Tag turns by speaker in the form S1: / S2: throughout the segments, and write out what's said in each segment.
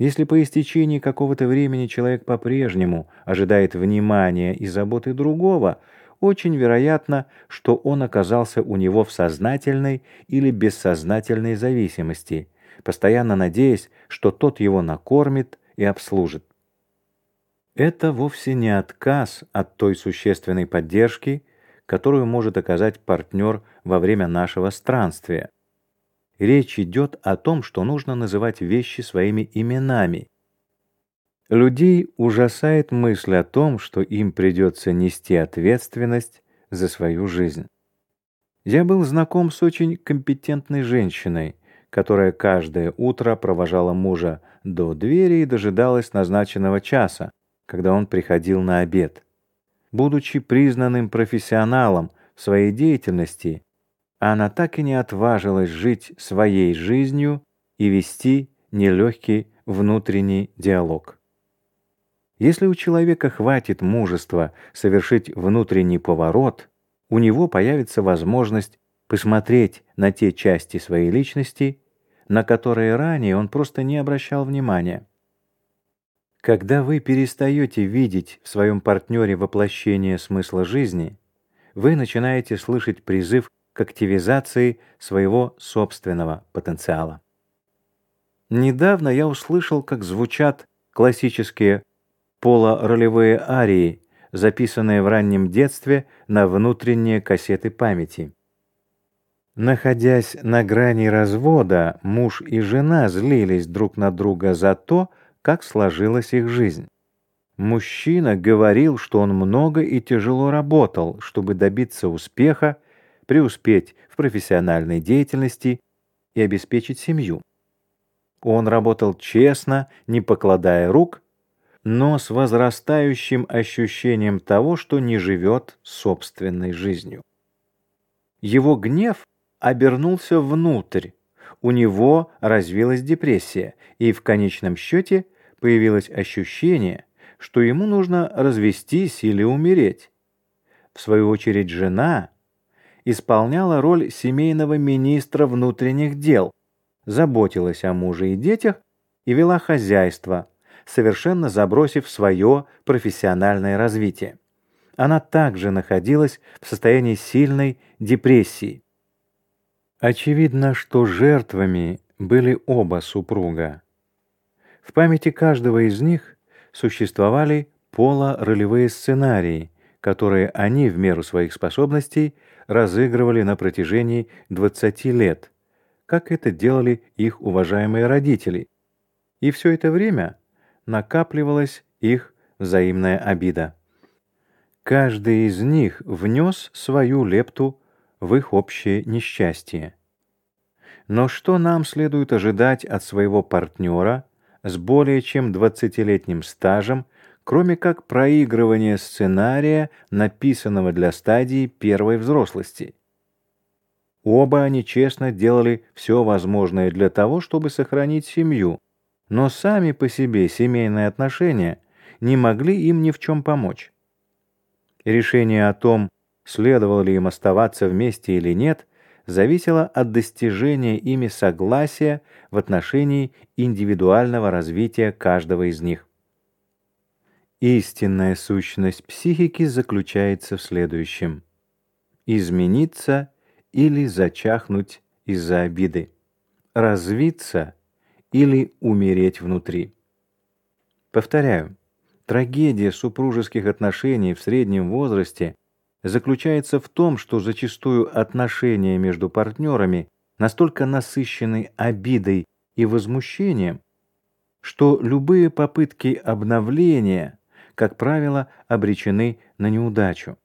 S1: Если по истечении какого-то времени человек по-прежнему ожидает внимания и заботы другого, очень вероятно, что он оказался у него в сознательной или бессознательной зависимости, постоянно надеясь, что тот его накормит и обслужит. Это вовсе не отказ от той существенной поддержки, которую может оказать партнер во время нашего странствия. Речь идет о том, что нужно называть вещи своими именами. Людей ужасает мысль о том, что им придется нести ответственность за свою жизнь. Я был знаком с очень компетентной женщиной, которая каждое утро провожала мужа до двери и дожидалась назначенного часа, когда он приходил на обед. Будучи признанным профессионалом в своей деятельности, она так и не отважилась жить своей жизнью и вести нелегкий внутренний диалог. Если у человека хватит мужества совершить внутренний поворот, у него появится возможность посмотреть на те части своей личности, на которые ранее он просто не обращал внимания. Когда вы перестаете видеть в своем партнере воплощение смысла жизни, вы начинаете слышать призыв к активизации своего собственного потенциала. Недавно я услышал, как звучат классические полуролевые арии, записанные в раннем детстве на внутренние кассеты памяти. Находясь на грани развода, муж и жена злились друг на друга за то, как сложилась их жизнь. Мужчина говорил, что он много и тяжело работал, чтобы добиться успеха, преуспеть в профессиональной деятельности и обеспечить семью. Он работал честно, не покладая рук, но с возрастающим ощущением того, что не живет собственной жизнью. Его гнев обернулся внутрь, у него развилась депрессия, и в конечном счете появилось ощущение, что ему нужно развестись или умереть. В свою очередь жена исполняла роль семейного министра внутренних дел, заботилась о муже и детях и вела хозяйство, совершенно забросив свое профессиональное развитие. Она также находилась в состоянии сильной депрессии. Очевидно, что жертвами были оба супруга. В памяти каждого из них существовали полуролевые сценарии, которые они в меру своих способностей разыгрывали на протяжении 20 лет, как это делали их уважаемые родители. И все это время накапливалась их взаимная обида. Каждый из них внес свою лепту в их общее несчастье. Но что нам следует ожидать от своего партнера с более чем 20-летним стажем кроме как проигрывания сценария, написанного для стадии первой взрослости. Оба они честно делали все возможное для того, чтобы сохранить семью, но сами по себе семейные отношения не могли им ни в чем помочь. Решение о том, следовало ли им оставаться вместе или нет, зависело от достижения ими согласия в отношении индивидуального развития каждого из них. Истинная сущность психики заключается в следующем: измениться или зачахнуть из-за обиды, развиться или умереть внутри. Повторяю, трагедия супружеских отношений в среднем возрасте заключается в том, что зачастую отношения между партнерами настолько насыщены обидой и возмущением, что любые попытки обновления как правило, обречены на неудачу.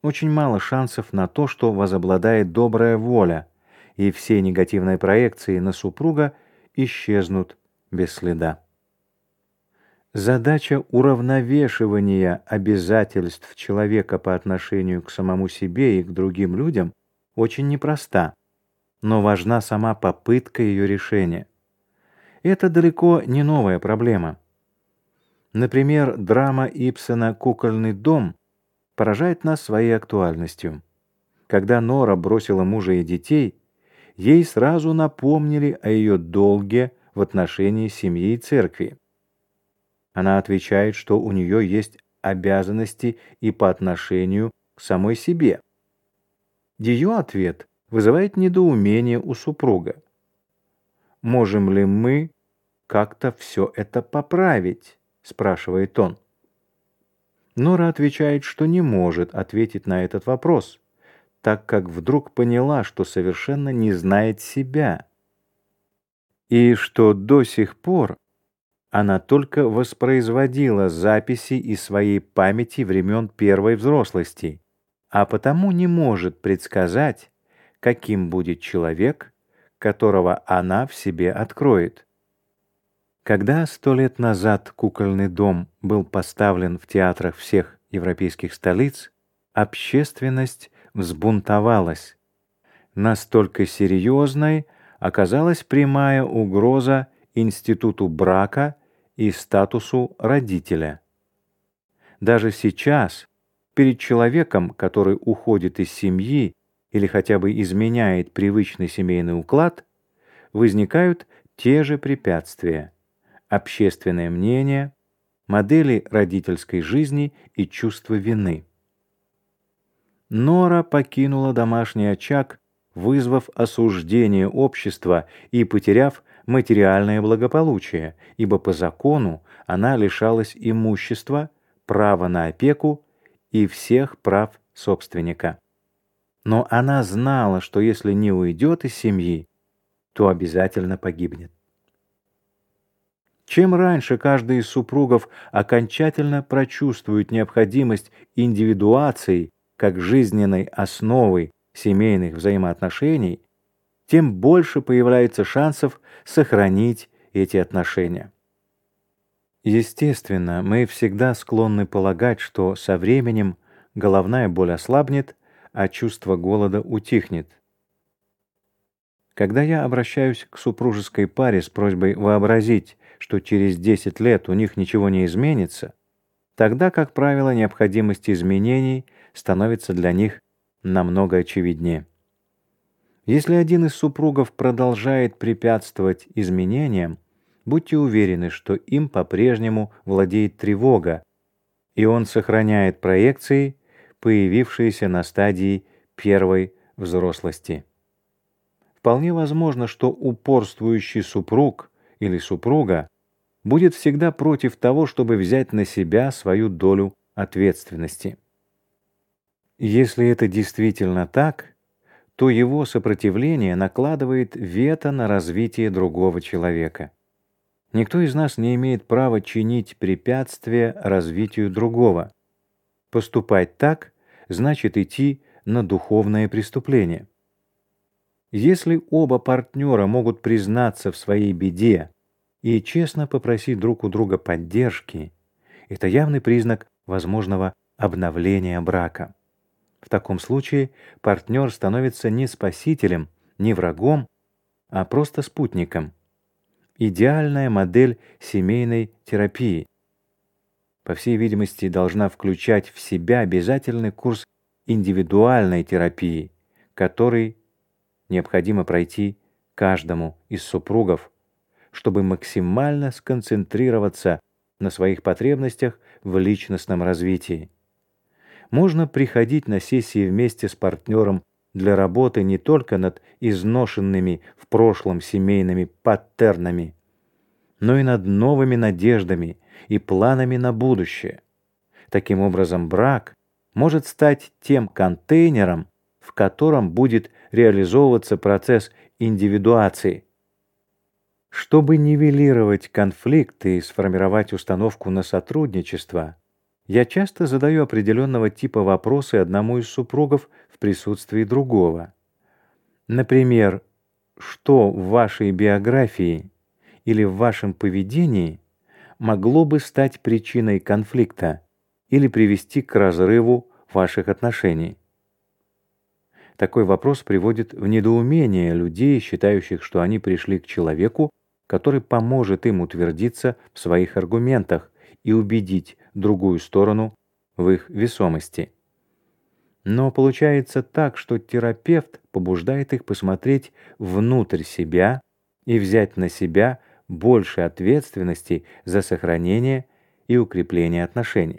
S1: Очень мало шансов на то, что возобладает добрая воля, и все негативные проекции на супруга исчезнут без следа. Задача уравновешивания обязательств человека по отношению к самому себе и к другим людям очень непроста, но важна сама попытка ее решения. Это далеко не новая проблема. Например, драма Ипсона «Кукольный дом» поражает нас своей актуальностью. Когда Нора бросила мужа и детей, ей сразу напомнили о ее долге в отношении семьи и церкви. Она отвечает, что у нее есть обязанности и по отношению к самой себе. Ее ответ вызывает недоумение у супруга. «Можем ли мы как-то все это поправить?» – спрашивает он. Нора отвечает, что не может ответить на этот вопрос, так как вдруг поняла, что совершенно не знает себя, и что до сих пор она только воспроизводила записи из своей памяти времен первой взрослости, а потому не может предсказать, каким будет человек, которого она в себе откроет. Когда сто лет назад кукольный дом был поставлен в театрах всех европейских столиц, общественность взбунтовалась. Настолько серьезной оказалась прямая угроза институту брака и статусу родителя. Даже сейчас, перед человеком, который уходит из семьи или хотя бы изменяет привычный семейный уклад, возникают те же препятствия общественное мнение, модели родительской жизни и чувство вины. Нора покинула домашний очаг, вызвав осуждение общества и потеряв материальное благополучие, ибо по закону она лишалась имущества, права на опеку и всех прав собственника. Но она знала, что если не уйдет из семьи, то обязательно погибнет. Чем раньше каждый из супругов окончательно прочувствует необходимость индивидуации как жизненной основы семейных взаимоотношений, тем больше появляется шансов сохранить эти отношения. Естественно, мы всегда склонны полагать, что со временем головная боль ослабнет, а чувство голода утихнет. Когда я обращаюсь к супружеской паре с просьбой вообразить, что через 10 лет у них ничего не изменится, тогда, как правило, необходимость изменений становится для них намного очевиднее. Если один из супругов продолжает препятствовать изменениям, будьте уверены, что им по-прежнему владеет тревога, и он сохраняет проекции, появившиеся на стадии первой взрослости. Вполне возможно, что упорствующий супруг или супруга будет всегда против того, чтобы взять на себя свою долю ответственности. Если это действительно так, то его сопротивление накладывает вето на развитие другого человека. Никто из нас не имеет права чинить препятствия развитию другого. Поступать так значит идти на духовное преступление. Если оба партнера могут признаться в своей беде и честно попросить друг у друга поддержки, это явный признак возможного обновления брака. В таком случае партнер становится не спасителем, не врагом, а просто спутником. Идеальная модель семейной терапии. По всей видимости, должна включать в себя обязательный курс индивидуальной терапии, который необходимо пройти каждому из супругов чтобы максимально сконцентрироваться на своих потребностях в личностном развитии. Можно приходить на сессии вместе с партнером для работы не только над изношенными в прошлом семейными паттернами, но и над новыми надеждами и планами на будущее. Таким образом, брак может стать тем контейнером, в котором будет реализовываться процесс индивидуации, чтобы нивелировать конфликты и сформировать установку на сотрудничество, я часто задаю определенного типа вопросы одному из супругов в присутствии другого. Например, что в вашей биографии или в вашем поведении могло бы стать причиной конфликта или привести к разрыву ваших отношений? Такой вопрос приводит в недоумение людей, считающих, что они пришли к человеку, который поможет им утвердиться в своих аргументах и убедить другую сторону в их весомости. Но получается так, что терапевт побуждает их посмотреть внутрь себя и взять на себя больше ответственности за сохранение и укрепление отношений.